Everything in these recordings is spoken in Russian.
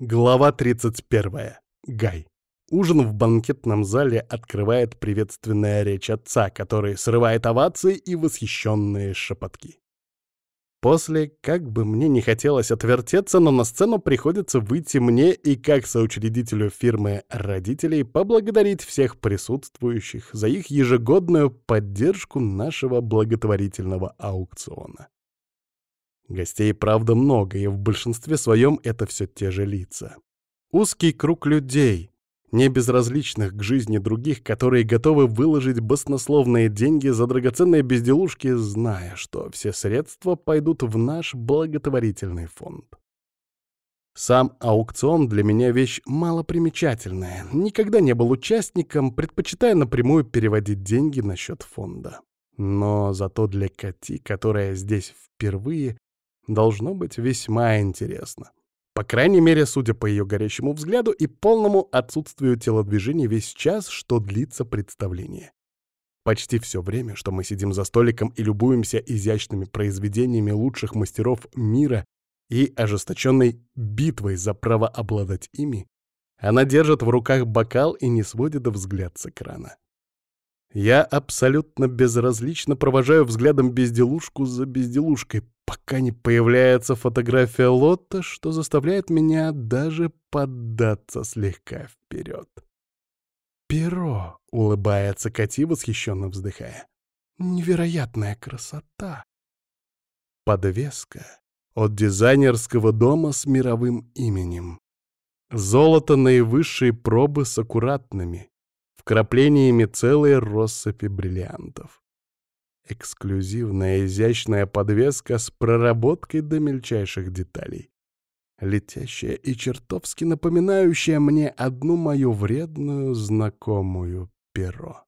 Глава 31. Гай. Ужин в банкетном зале открывает приветственная речь отца, который срывает овации и восхищенные шепотки. После, как бы мне не хотелось отвертеться, но на сцену приходится выйти мне и как соучредителю фирмы родителей поблагодарить всех присутствующих за их ежегодную поддержку нашего благотворительного аукциона. Гостей, правда, много, и в большинстве своем это все те же лица. Узкий круг людей, не безразличных к жизни других, которые готовы выложить баснословные деньги за драгоценные безделушки, зная, что все средства пойдут в наш благотворительный фонд. Сам аукцион для меня вещь малопримечательная. Никогда не был участником, предпочитая напрямую переводить деньги на счет фонда. Но зато для Кати, которая здесь впервые, должно быть весьма интересно. По крайней мере, судя по ее горящему взгляду и полному отсутствию телодвижений весь час, что длится представление. Почти все время, что мы сидим за столиком и любуемся изящными произведениями лучших мастеров мира и ожесточенной битвой за право обладать ими, она держит в руках бокал и не сводит взгляд с экрана. Я абсолютно безразлично провожаю взглядом безделушку за безделушкой, пока не появляется фотография Лотта, что заставляет меня даже поддаться слегка вперед. «Перо!» — улыбается Кати, восхищенно вздыхая. «Невероятная красота!» Подвеска от дизайнерского дома с мировым именем. Золото наивысшей пробы с аккуратными, вкраплениями целой россыпи бриллиантов. Эксклюзивная изящная подвеска с проработкой до мельчайших деталей. Летящая и чертовски напоминающая мне одну мою вредную знакомую перо.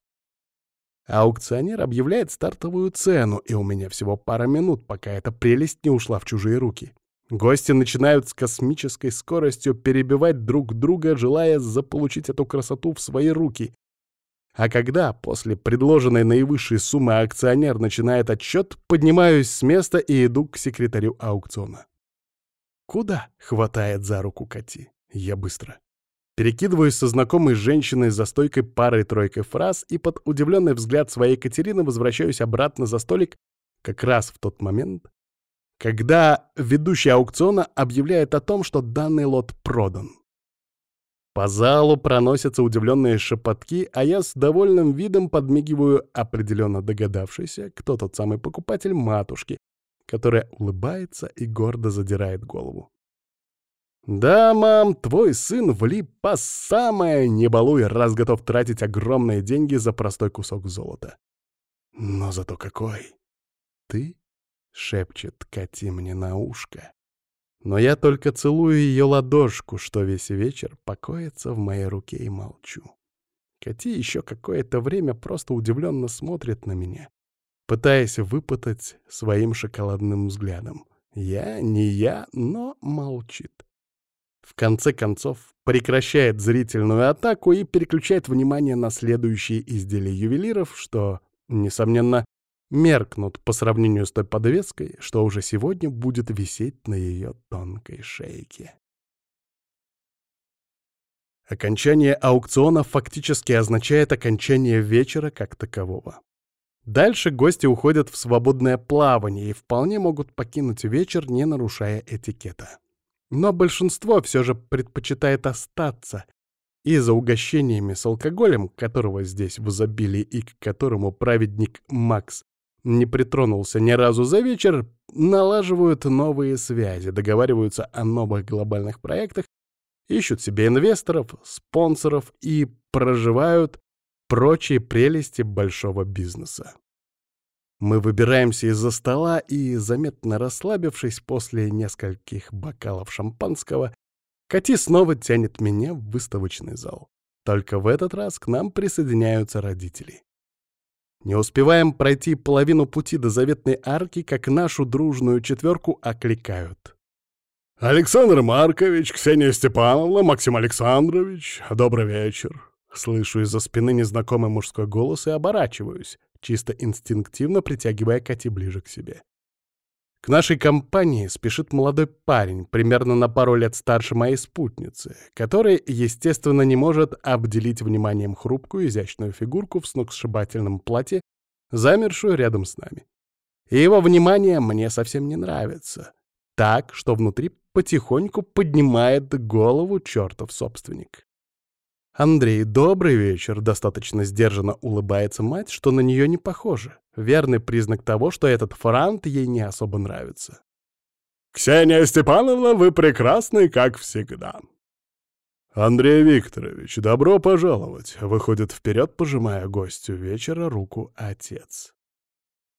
Аукционер объявляет стартовую цену, и у меня всего пара минут, пока эта прелесть не ушла в чужие руки. Гости начинают с космической скоростью перебивать друг друга, желая заполучить эту красоту в свои руки, а когда после предложенной наивысшей суммы акционер начинает отчет, поднимаюсь с места и иду к секретарю аукциона. «Куда?» — хватает за руку Кати. Я быстро. Перекидываюсь со знакомой женщиной за стойкой парой-тройкой фраз и под удивленный взгляд своей Катерины возвращаюсь обратно за столик как раз в тот момент, когда ведущий аукциона объявляет о том, что данный лот продан. По залу проносятся удивленные шепотки, а я с довольным видом подмигиваю определенно догадавшийся, кто тот самый покупатель матушки, которая улыбается и гордо задирает голову. «Да, мам, твой сын влип по самое не балуй, раз готов тратить огромные деньги за простой кусок золота. Но зато какой! Ты?» — шепчет Кати мне на ушко но я только целую ее ладошку, что весь вечер покоится в моей руке и молчу. Кати еще какое-то время просто удивленно смотрит на меня, пытаясь выпытать своим шоколадным взглядом. Я не я, но молчит. В конце концов, прекращает зрительную атаку и переключает внимание на следующие изделия ювелиров, что, несомненно, меркнут по сравнению с той подвеской, что уже сегодня будет висеть на ее тонкой шейке. Окончание аукциона фактически означает окончание вечера как такового. Дальше гости уходят в свободное плавание и вполне могут покинуть вечер, не нарушая этикета. Но большинство все же предпочитает остаться, и за угощениями с алкоголем, которого здесь в изобилии и к которому праведник Макс не притронулся ни разу за вечер, налаживают новые связи, договариваются о новых глобальных проектах, ищут себе инвесторов, спонсоров и проживают прочие прелести большого бизнеса. Мы выбираемся из-за стола и, заметно расслабившись после нескольких бокалов шампанского, Кати снова тянет меня в выставочный зал. Только в этот раз к нам присоединяются родители. Не успеваем пройти половину пути до заветной арки, как нашу дружную четверку окликают. «Александр Маркович, Ксения Степановна, Максим Александрович, добрый вечер!» Слышу из-за спины незнакомый мужской голос и оборачиваюсь, чисто инстинктивно притягивая Кати ближе к себе. К нашей компании спешит молодой парень, примерно на пару лет старше моей спутницы, который, естественно, не может обделить вниманием хрупкую, изящную фигурку в сногсшибательном платье, замершую рядом с нами. И его внимание мне совсем не нравится. Так, что внутри потихоньку поднимает голову чертов собственник. «Андрей, добрый вечер!» — достаточно сдержанно улыбается мать, что на нее не похоже. Верный признак того, что этот франт ей не особо нравится. «Ксения Степановна, вы прекрасны, как всегда!» «Андрей Викторович, добро пожаловать!» — выходит вперед, пожимая гостю вечера руку отец.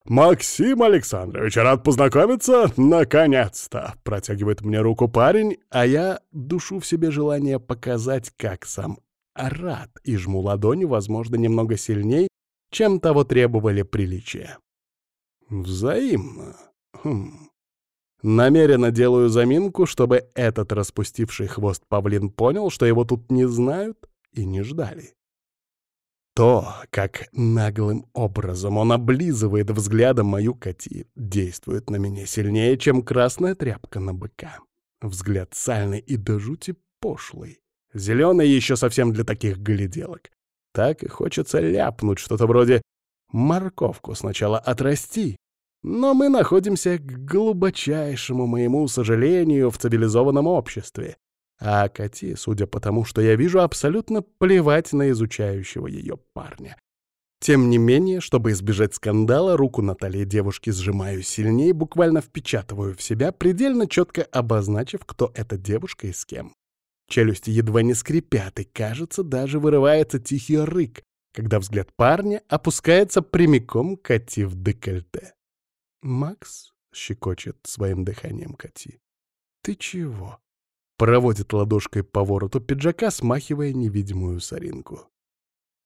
«Максим Александрович, рад познакомиться, наконец-то!» Протягивает мне руку парень, а я душу в себе желание показать, как сам рад и жму ладони, возможно, немного сильней, чем того требовали приличия. Взаимно. Хм. Намеренно делаю заминку, чтобы этот распустивший хвост павлин понял, что его тут не знают и не ждали. То, как наглым образом он облизывает взглядом мою коти, действует на меня сильнее, чем красная тряпка на быка. Взгляд сальный и до жути пошлый. Зеленый еще совсем для таких гляделок. Так и хочется ляпнуть что-то вроде «морковку сначала отрасти». Но мы находимся, к глубочайшему моему сожалению, в цивилизованном обществе. А Кати, судя по тому, что я вижу, абсолютно плевать на изучающего ее парня. Тем не менее, чтобы избежать скандала, руку на талии девушки сжимаю сильнее, буквально впечатываю в себя, предельно четко обозначив, кто эта девушка и с кем. Челюсти едва не скрипят, и, кажется, даже вырывается тихий рык, когда взгляд парня опускается прямиком Кати в декольте. «Макс?» — щекочет своим дыханием Кати. «Ты чего?» — проводит ладошкой по вороту пиджака, смахивая невидимую соринку.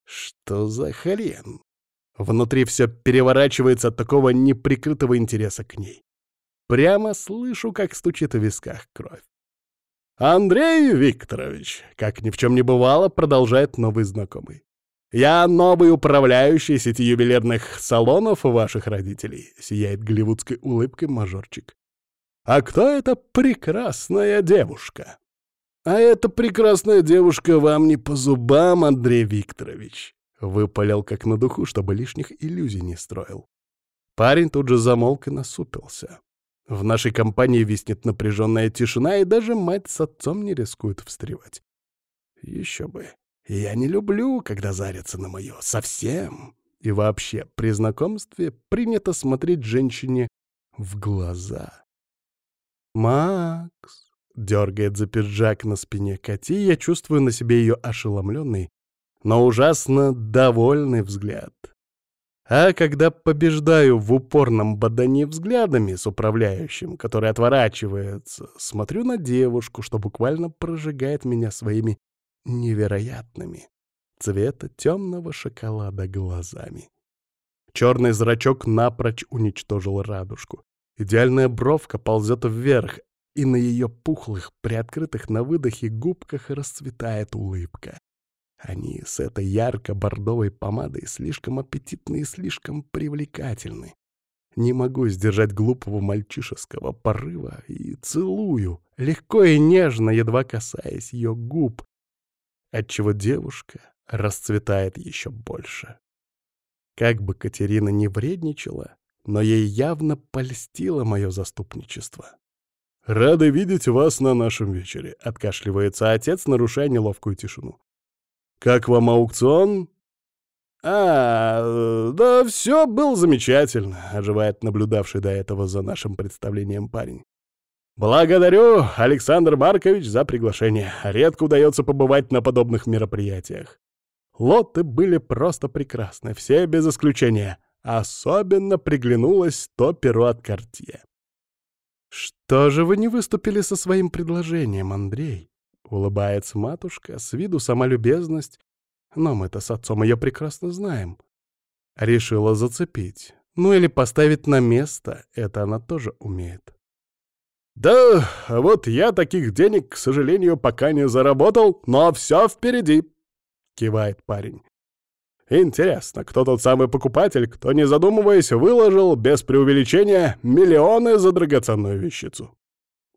«Что за хрен?» Внутри все переворачивается от такого неприкрытого интереса к ней. Прямо слышу, как стучит в висках кровь. «Андрей Викторович», — как ни в чем не бывало, продолжает новый знакомый. «Я новый управляющий сети ювелирных салонов ваших родителей», — сияет голливудской улыбкой мажорчик. «А кто эта прекрасная девушка?» «А эта прекрасная девушка вам не по зубам, Андрей Викторович», — выпалил как на духу, чтобы лишних иллюзий не строил. Парень тут же замолк и насупился. В нашей компании виснет напряженная тишина, и даже мать с отцом не рискуют встревать. Еще бы. Я не люблю, когда зарятся на мое. Совсем. И вообще, при знакомстве принято смотреть женщине в глаза. «Макс!» — дергает за пиджак на спине Кати, я чувствую на себе ее ошеломленный, но ужасно довольный взгляд. А когда побеждаю в упорном бодании взглядами с управляющим, который отворачивается, смотрю на девушку, что буквально прожигает меня своими невероятными цвета темного шоколада глазами. Черный зрачок напрочь уничтожил радужку. Идеальная бровка ползет вверх, и на ее пухлых, приоткрытых на выдохе губках расцветает улыбка. Они с этой ярко-бордовой помадой слишком аппетитны и слишком привлекательны. Не могу сдержать глупого мальчишеского порыва и целую, легко и нежно, едва касаясь ее губ, отчего девушка расцветает еще больше. Как бы Катерина не вредничала, но ей явно польстило мое заступничество. «Рады видеть вас на нашем вечере», — откашливается отец, нарушая неловкую тишину. «Как вам аукцион?» «А, да все было замечательно», — оживает наблюдавший до этого за нашим представлением парень. «Благодарю, Александр Маркович, за приглашение. Редко удается побывать на подобных мероприятиях. Лоты были просто прекрасны, все без исключения. Особенно приглянулось то перо от Кортье. «Что же вы не выступили со своим предложением, Андрей?» Улыбается матушка, с виду сама любезность, но мы-то с отцом ее прекрасно знаем. Решила зацепить. Ну или поставить на место, это она тоже умеет. «Да, вот я таких денег, к сожалению, пока не заработал, но все впереди», — кивает парень. Интересно, кто тот самый покупатель, кто, не задумываясь, выложил, без преувеличения, миллионы за драгоценную вещицу?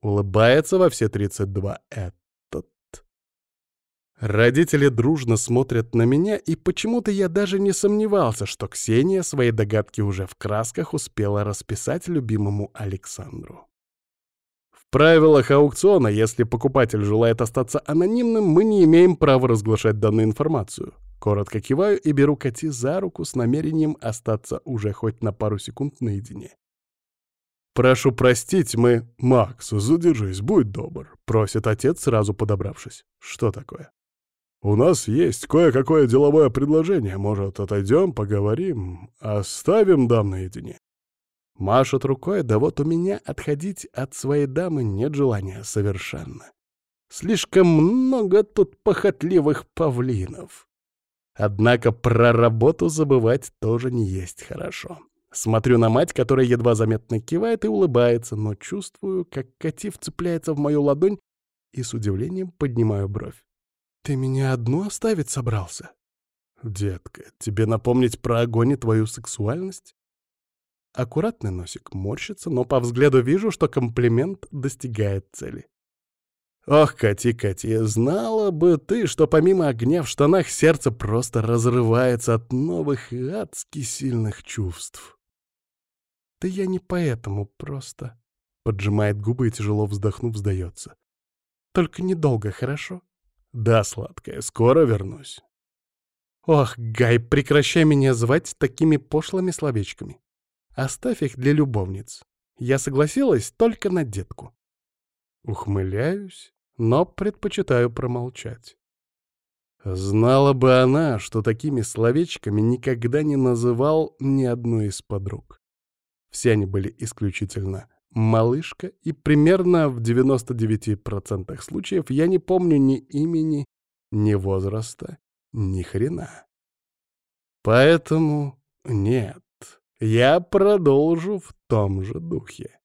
Улыбается во все 32 этот. Родители дружно смотрят на меня, и почему-то я даже не сомневался, что Ксения свои догадки уже в красках успела расписать любимому Александру. В правилах аукциона, если покупатель желает остаться анонимным, мы не имеем права разглашать данную информацию. Коротко киваю и беру Кати за руку с намерением остаться уже хоть на пару секунд наедине. «Прошу простить, мы...» «Макс, задержись, будь добр», — просит отец, сразу подобравшись. «Что такое?» «У нас есть кое-какое деловое предложение. Может, отойдем, поговорим, оставим дам наедине?» Машет рукой, да вот у меня отходить от своей дамы нет желания совершенно. Слишком много тут похотливых павлинов. Однако про работу забывать тоже не есть хорошо. Смотрю на мать, которая едва заметно кивает и улыбается, но чувствую, как Катив цепляется в мою ладонь и с удивлением поднимаю бровь. «Ты меня одну оставить собрался?» «Детка, тебе напомнить про огонь и твою сексуальность?» Аккуратный носик морщится, но по взгляду вижу, что комплимент достигает цели. Ох, Кати, Кати, знала бы ты, что помимо огня в штанах сердце просто разрывается от новых и адски сильных чувств. Да я не поэтому просто. Поджимает губы и тяжело вздохнув, сдается. Только недолго, хорошо? Да, сладкая, скоро вернусь. Ох, Гай, прекращай меня звать такими пошлыми словечками. Оставь их для любовниц. Я согласилась только на детку. Ухмыляюсь, но предпочитаю промолчать. Знала бы она, что такими словечками никогда не называл ни одну из подруг. Все они были исключительно малышка, и примерно в 99% случаев я не помню ни имени, ни возраста, ни хрена. Поэтому нет, я продолжу в том же духе.